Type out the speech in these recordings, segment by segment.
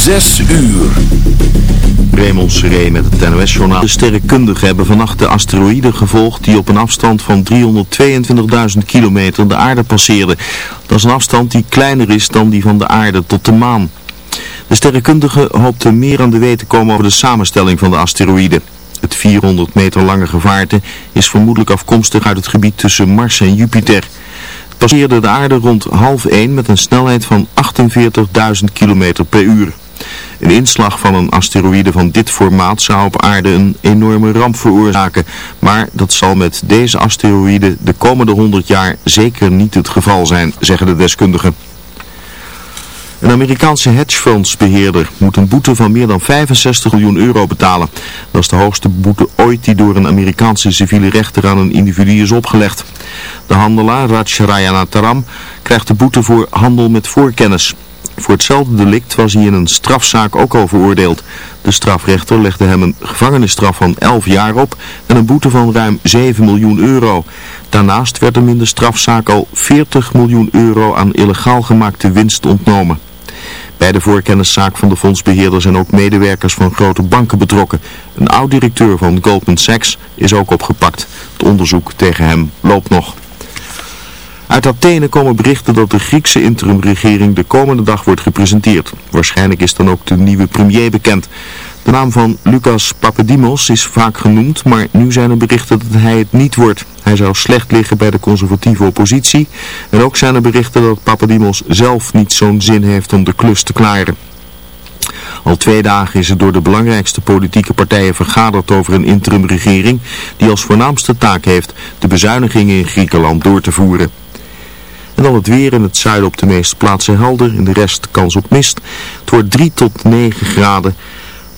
Zes uur. Raymond Seré met het NOS-journaal. De sterrenkundigen hebben vannacht de asteroïde gevolgd die op een afstand van 322.000 kilometer de aarde passeerde. Dat is een afstand die kleiner is dan die van de aarde tot de maan. De sterrenkundigen hoopten meer aan de weten te komen over de samenstelling van de asteroïde. Het 400 meter lange gevaarte is vermoedelijk afkomstig uit het gebied tussen Mars en Jupiter passeerde de aarde rond half 1 met een snelheid van 48.000 km per uur. Een inslag van een asteroïde van dit formaat zou op aarde een enorme ramp veroorzaken. Maar dat zal met deze asteroïde de komende 100 jaar zeker niet het geval zijn, zeggen de deskundigen. Een Amerikaanse hedgefondsbeheerder moet een boete van meer dan 65 miljoen euro betalen. Dat is de hoogste boete ooit die door een Amerikaanse civiele rechter aan een individu is opgelegd. De handelaar Raj Taram krijgt de boete voor handel met voorkennis. Voor hetzelfde delict was hij in een strafzaak ook al veroordeeld. De strafrechter legde hem een gevangenisstraf van 11 jaar op en een boete van ruim 7 miljoen euro. Daarnaast werd hem in de strafzaak al 40 miljoen euro aan illegaal gemaakte winst ontnomen. Bij de voorkenniszaak van de fondsbeheerder zijn ook medewerkers van grote banken betrokken. Een oud-directeur van Goldman Sachs is ook opgepakt. Het onderzoek tegen hem loopt nog. Uit Athene komen berichten dat de Griekse interimregering de komende dag wordt gepresenteerd. Waarschijnlijk is dan ook de nieuwe premier bekend. De naam van Lucas Papadimos is vaak genoemd, maar nu zijn er berichten dat hij het niet wordt. Hij zou slecht liggen bij de conservatieve oppositie. En ook zijn er berichten dat Papadimos zelf niet zo'n zin heeft om de klus te klaren. Al twee dagen is er door de belangrijkste politieke partijen vergaderd over een interimregering die als voornaamste taak heeft de bezuinigingen in Griekenland door te voeren. En dan het weer in het zuiden op de meeste plaatsen helder, in de rest kans op mist. Het wordt 3 tot 9 graden.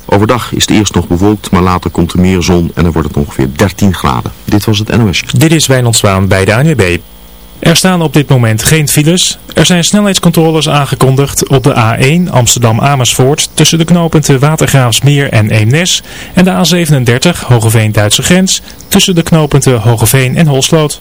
Overdag is het eerst nog bewolkt, maar later komt er meer zon en dan wordt het ongeveer 13 graden. Dit was het NOS. Dit is Wijnand bij de ANWB. Er staan op dit moment geen files. Er zijn snelheidscontroles aangekondigd op de A1 Amsterdam-Amersfoort tussen de knooppunten Watergraafsmeer en Eemnes en de A37 Hogeveen-Duitse grens tussen de knooppunten Hogeveen en Holsloot.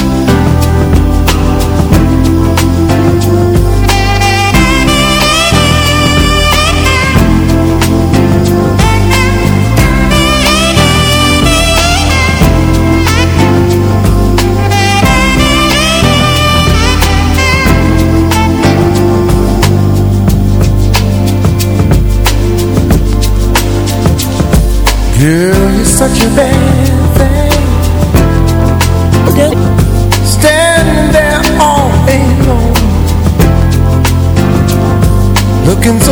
Girl, you're such a bad thing. Standing there all alone. Looking so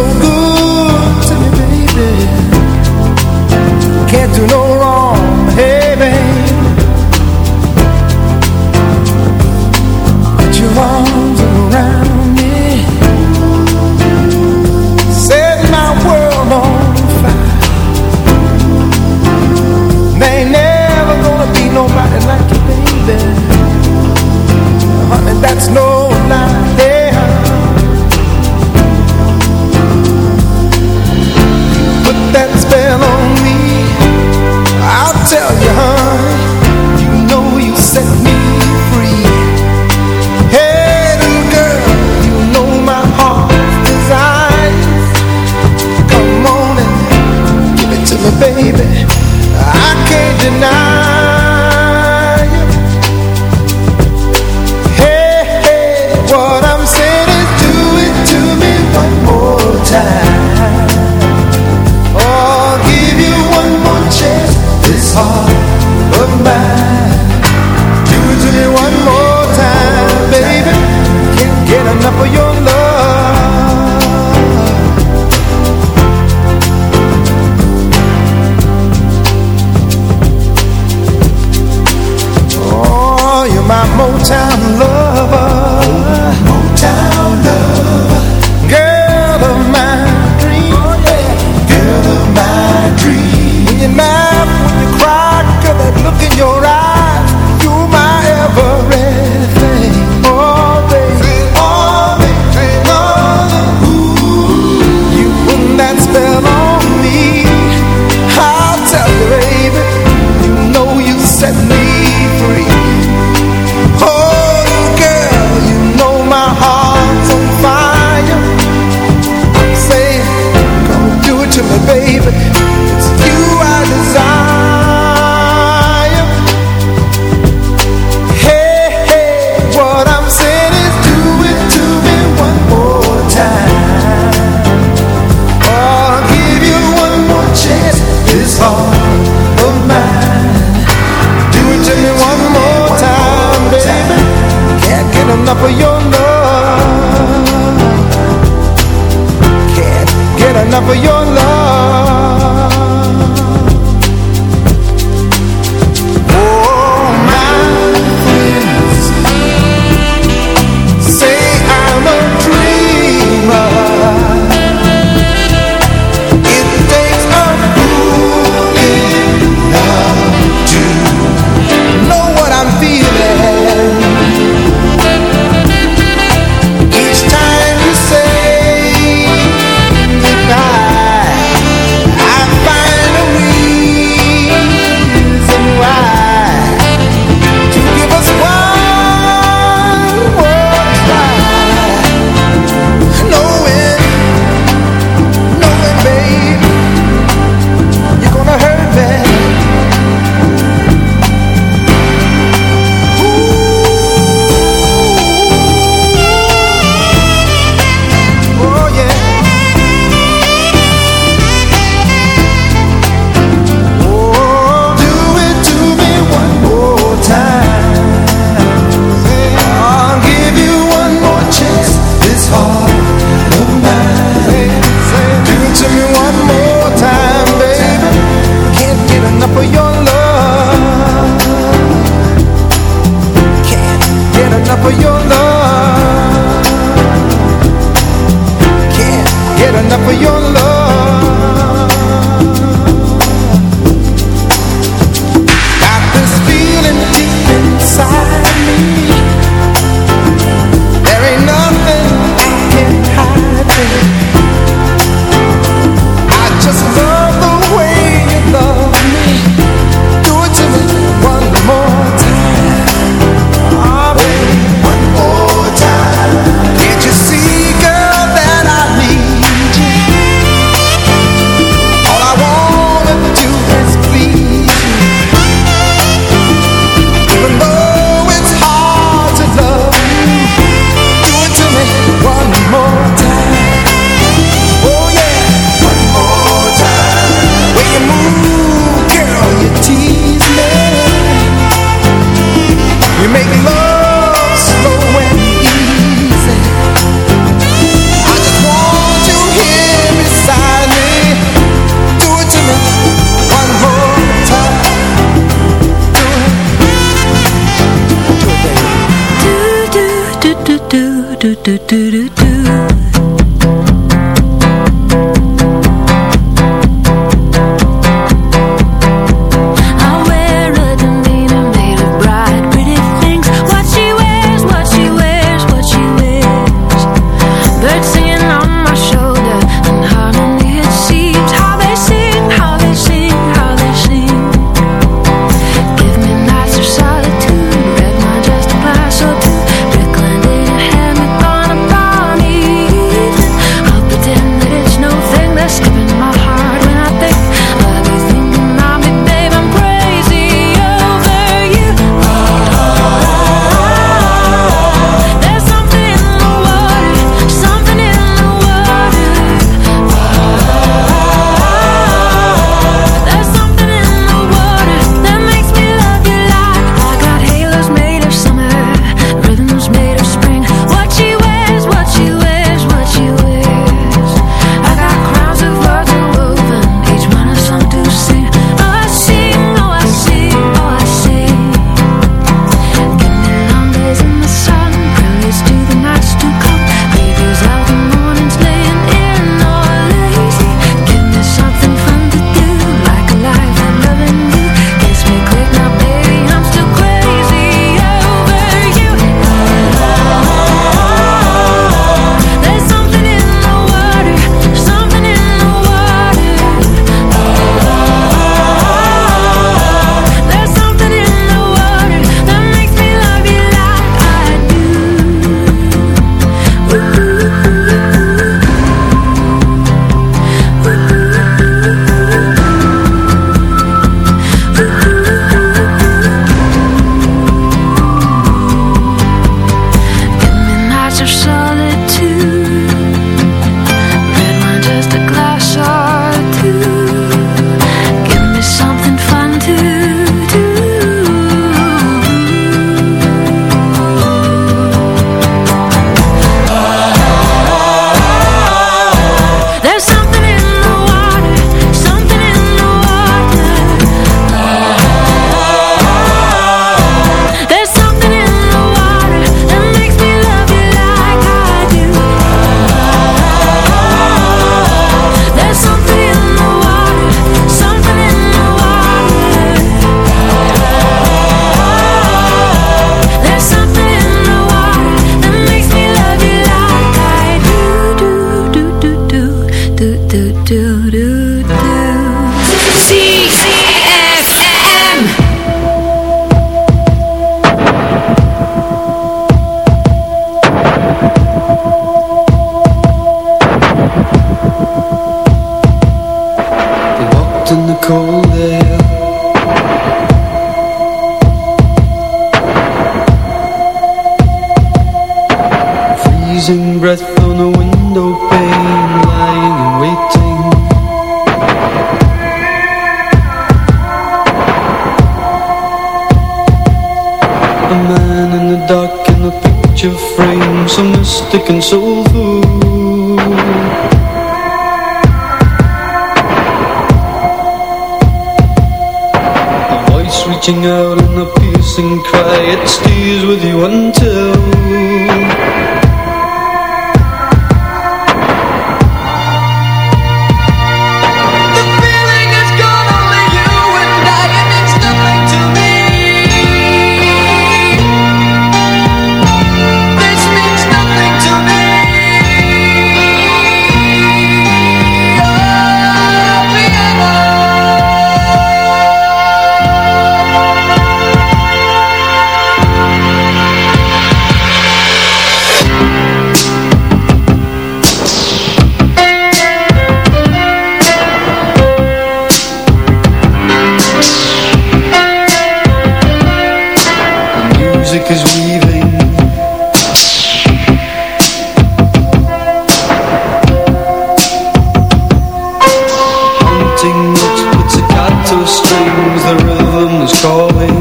the rhythm is calling.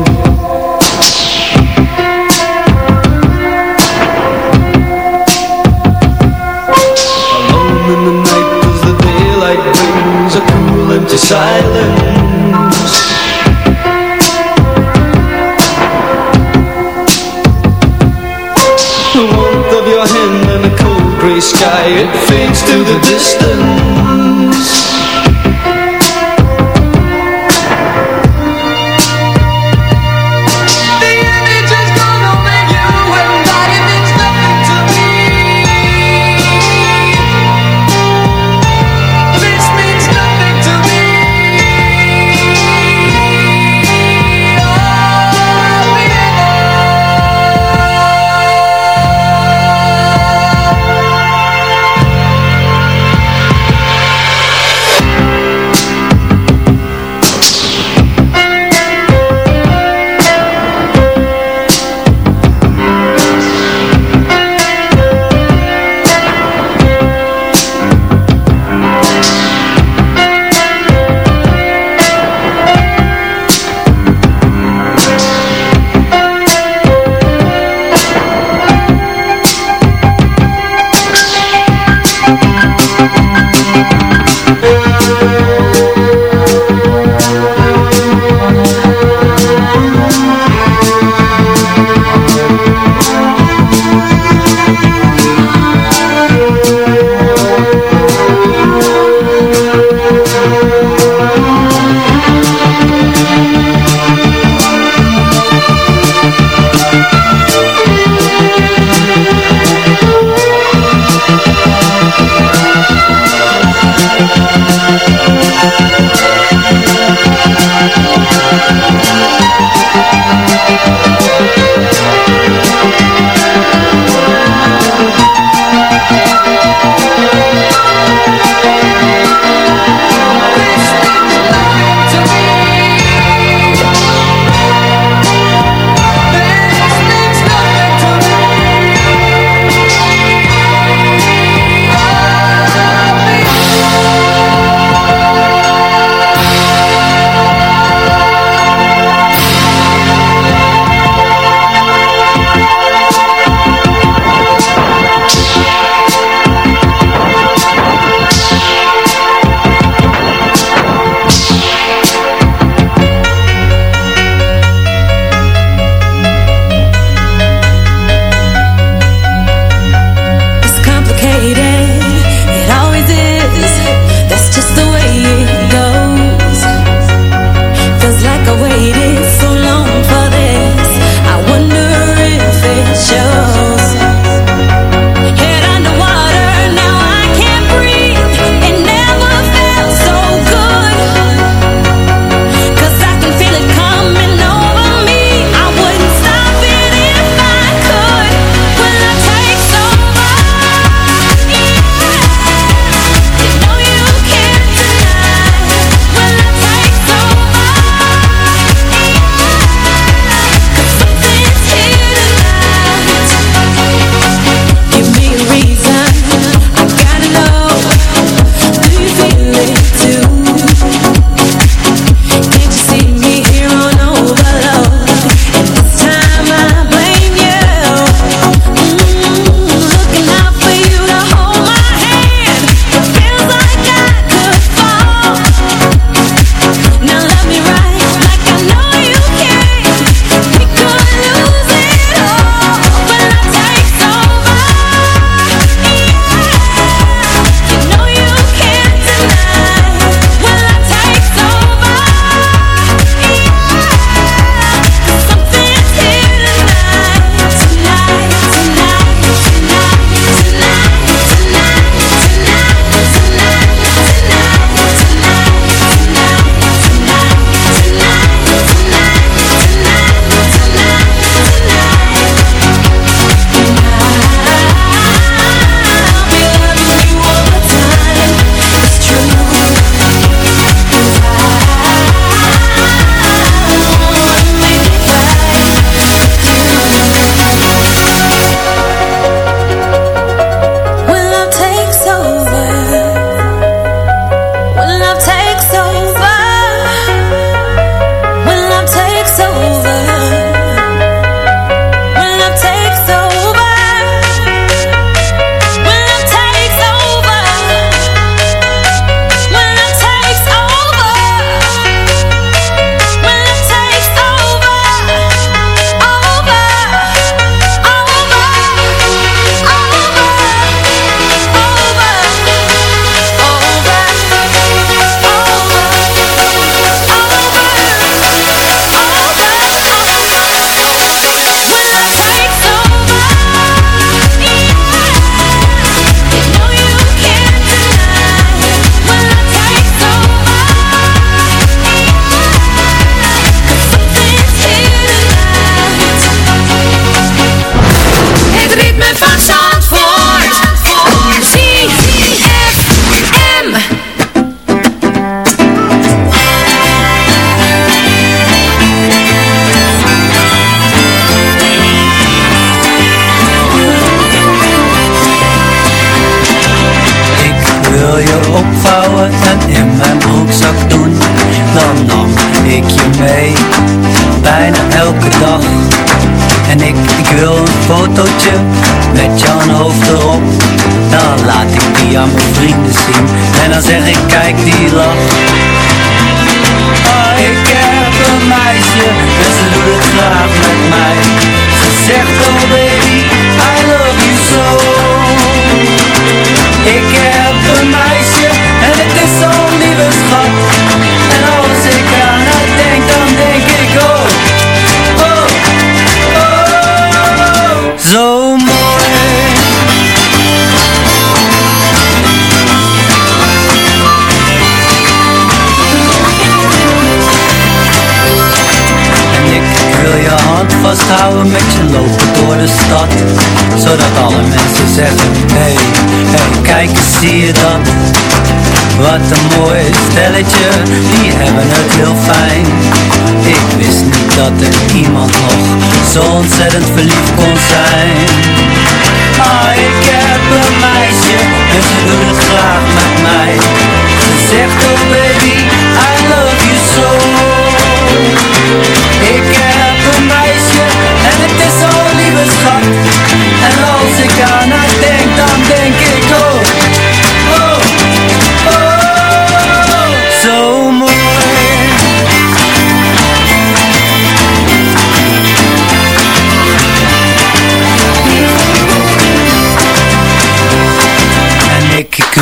Alone in the night as the daylight brings a cool empty silence. The warmth of your hand and cold grey sky It fades to the distance. fijn. Ik wist niet dat er iemand nog zo ontzettend verliefd kon zijn. Ah,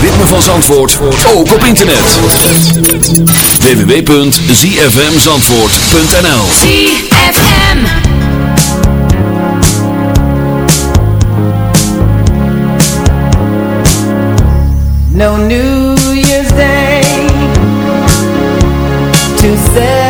ritme van Zandvoort ook op internet. www.zfmzandvoort.nl ZFM No New Year's Day To say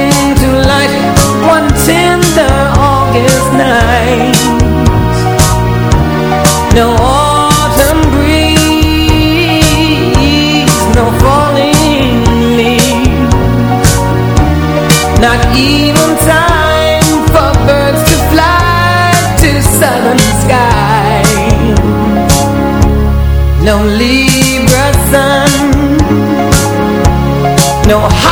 No autumn breeze No falling leaves. Not even time for birds to fly To southern No Libra sun No high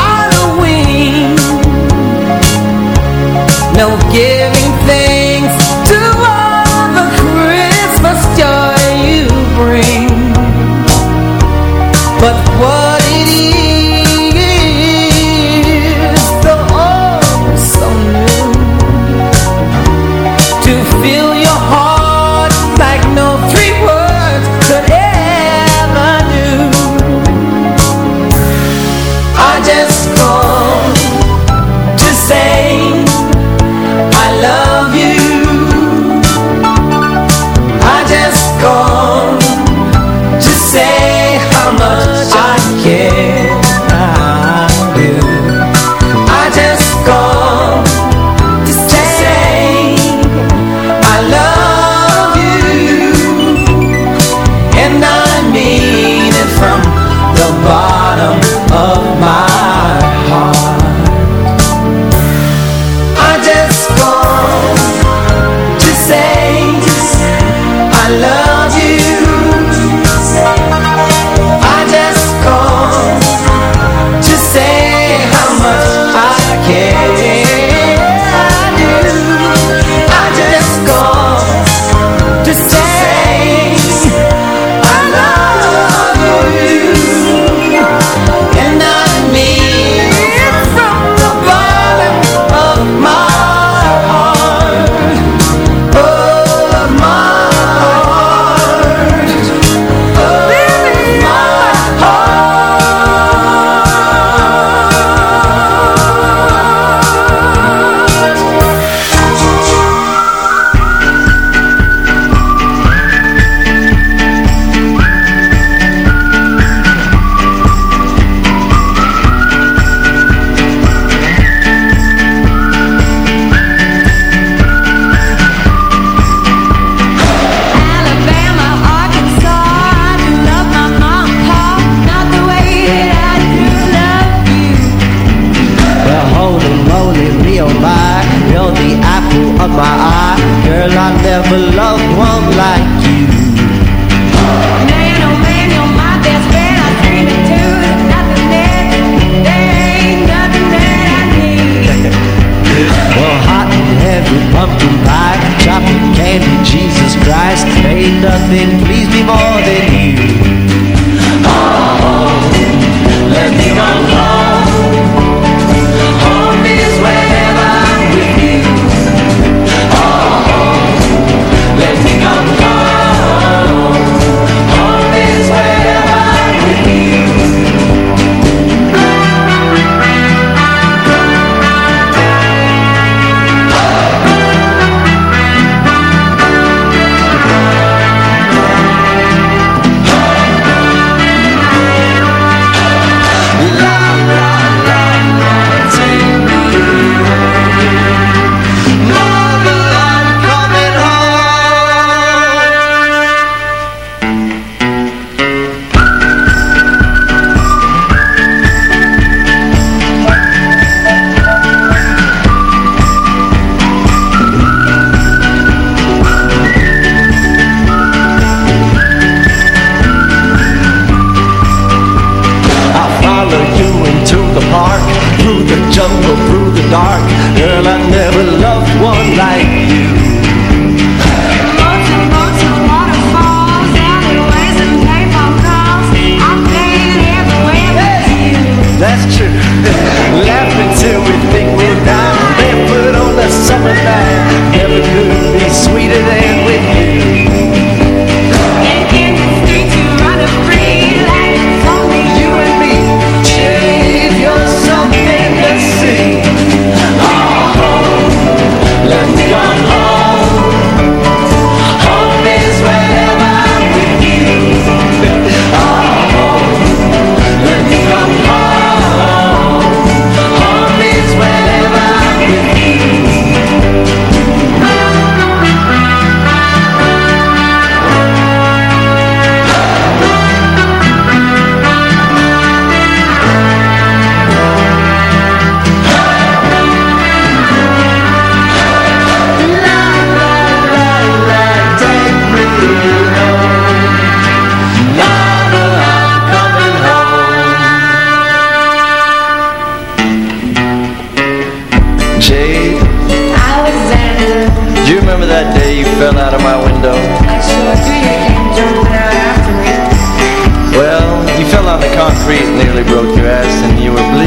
But what?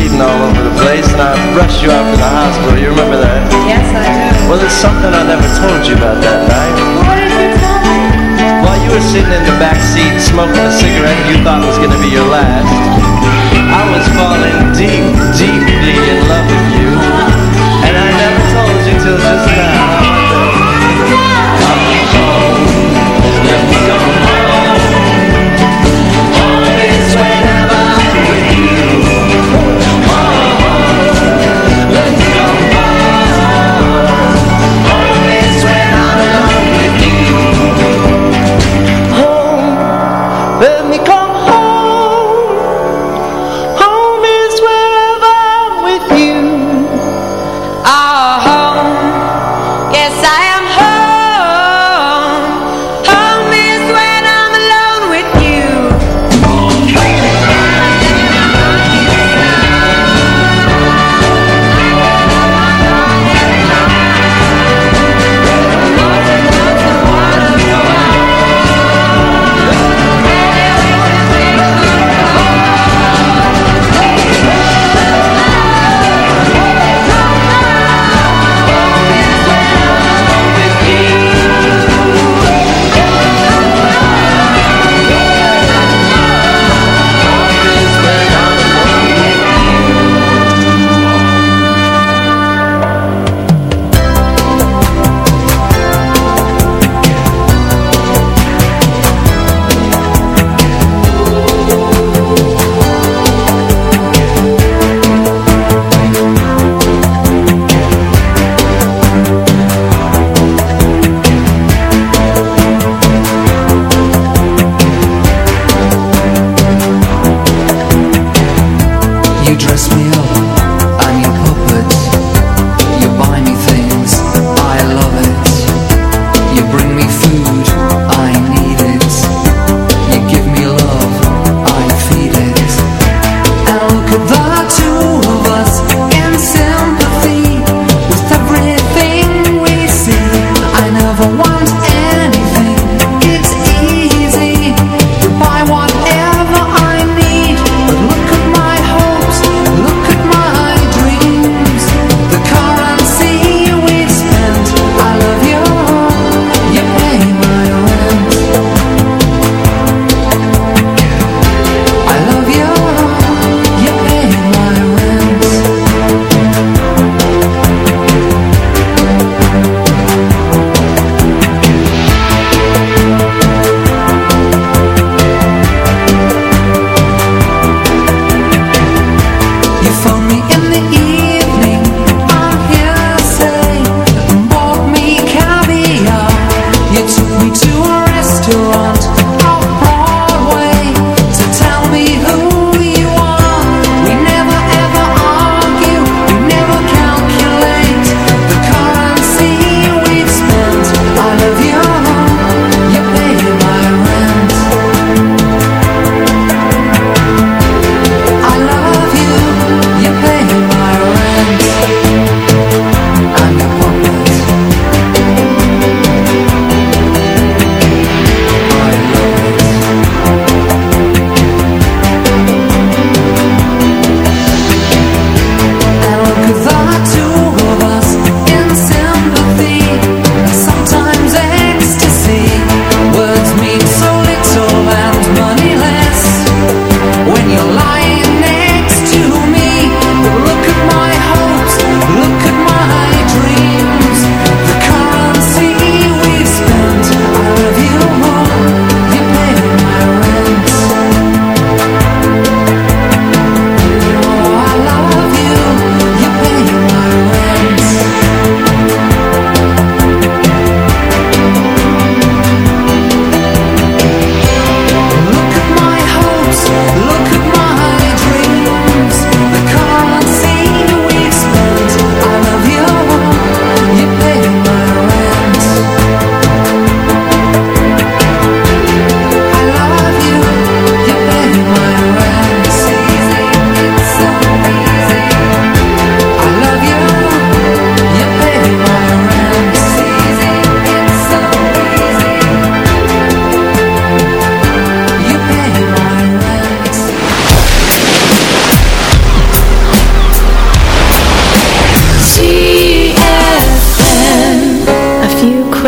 bleeding all over the place, and I rushed you out to the hospital. You remember that? Yes, I do. Well, there's something I never told you about that night. What did you tell me? While you were sitting in the back seat smoking a cigarette you thought was going to be your last, I was falling deep, deeply in love with you, and I never told you till just now.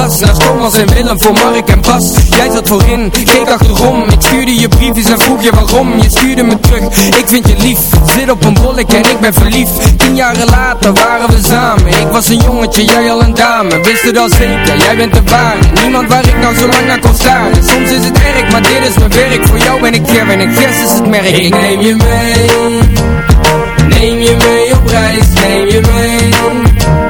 klas Naast Thomas en Willem voor Mark en Bas. Jij zat voorin, keek achterom. Ik stuurde je briefjes en vroeg je waarom. Je stuurde me terug, ik vind je lief. Zit op een bollek en ik ben verliefd. Tien jaren later waren we samen. Ik was een jongetje, jij al een dame. Wist het al zeker, jij bent de ware. Niemand waar ik nou zo lang naar kon staren. Soms is het erg, maar dit is mijn werk. Voor jou ben ik Kevin en Gers is het merk. Ik neem je mee. Neem je mee op reis, neem je mee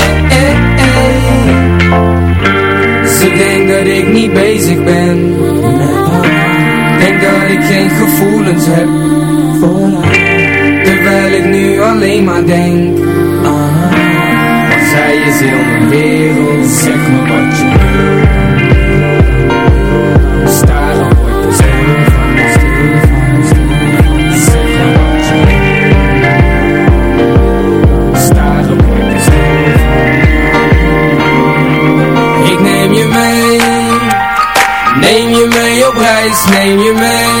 heb Terwijl ik nu alleen maar denk aan Want zij is heel mijn wereld. Zeg me wat je wil. Dan word ik stil van, stil van, stil. Van Zeg me wat je wil. Sta dan word ik stil van Ik neem je mee. Neem je mee op reis, neem je mee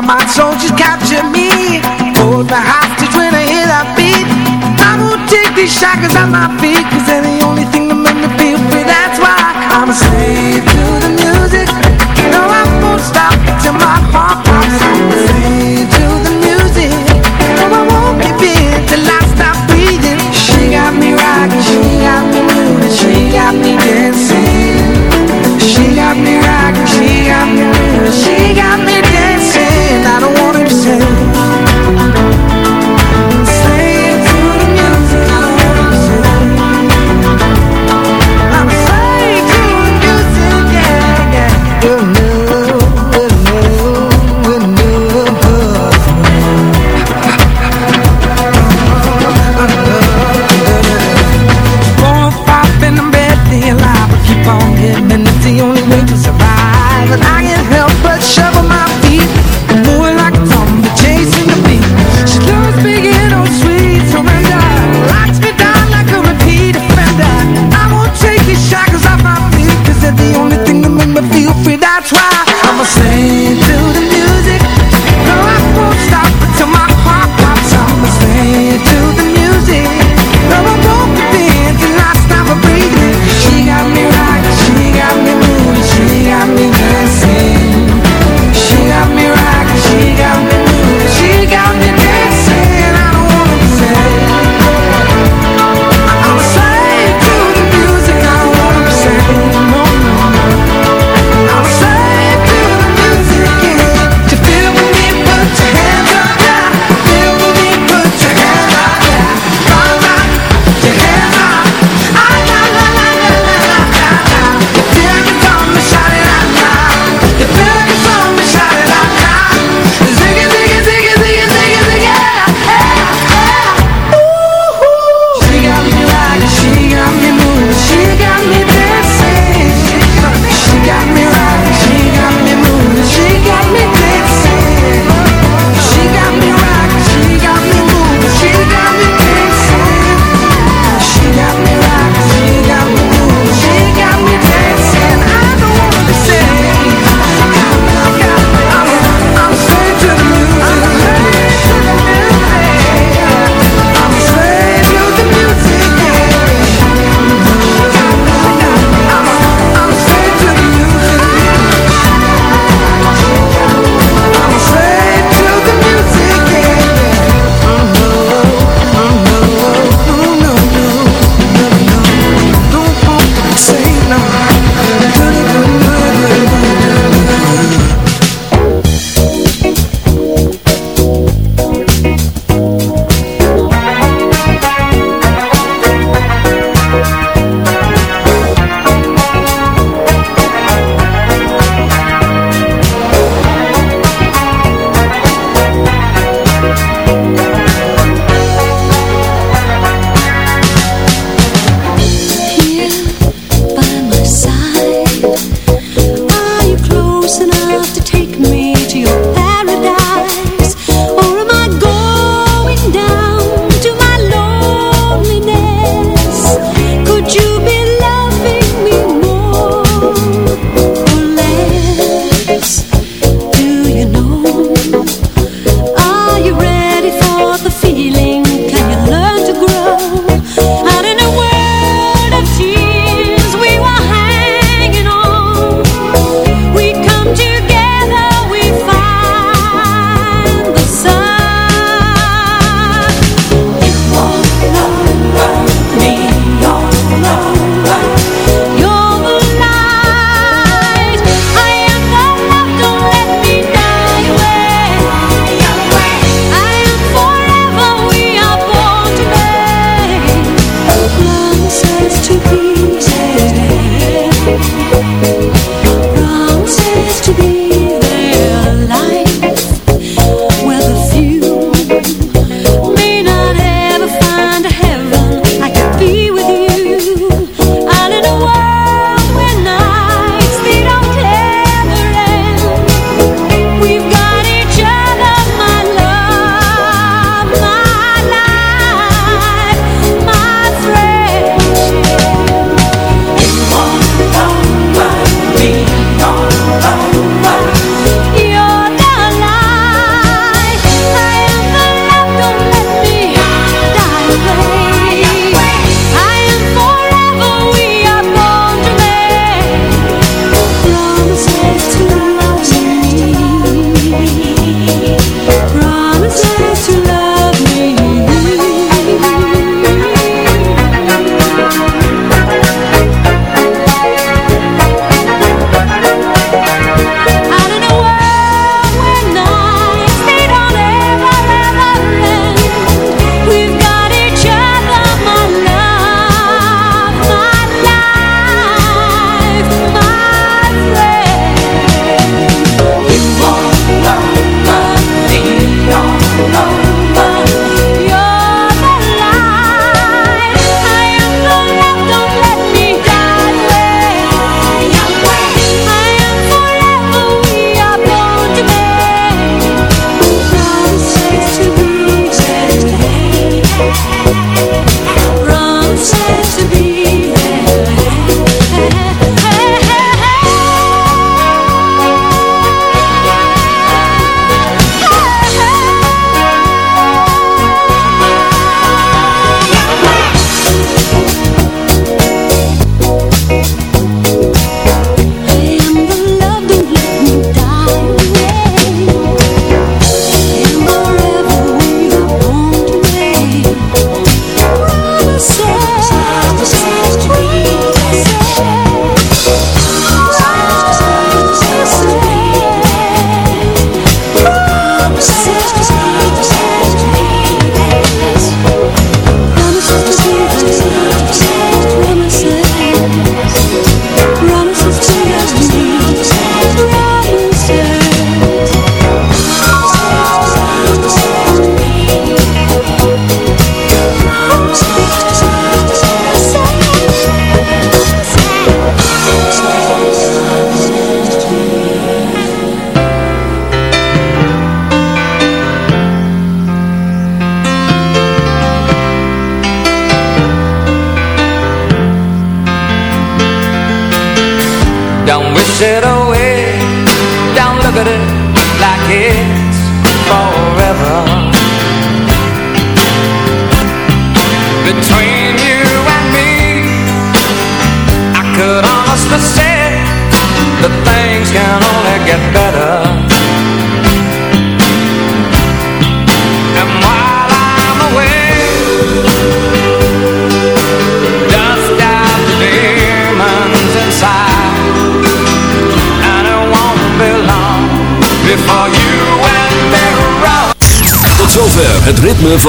got my soul,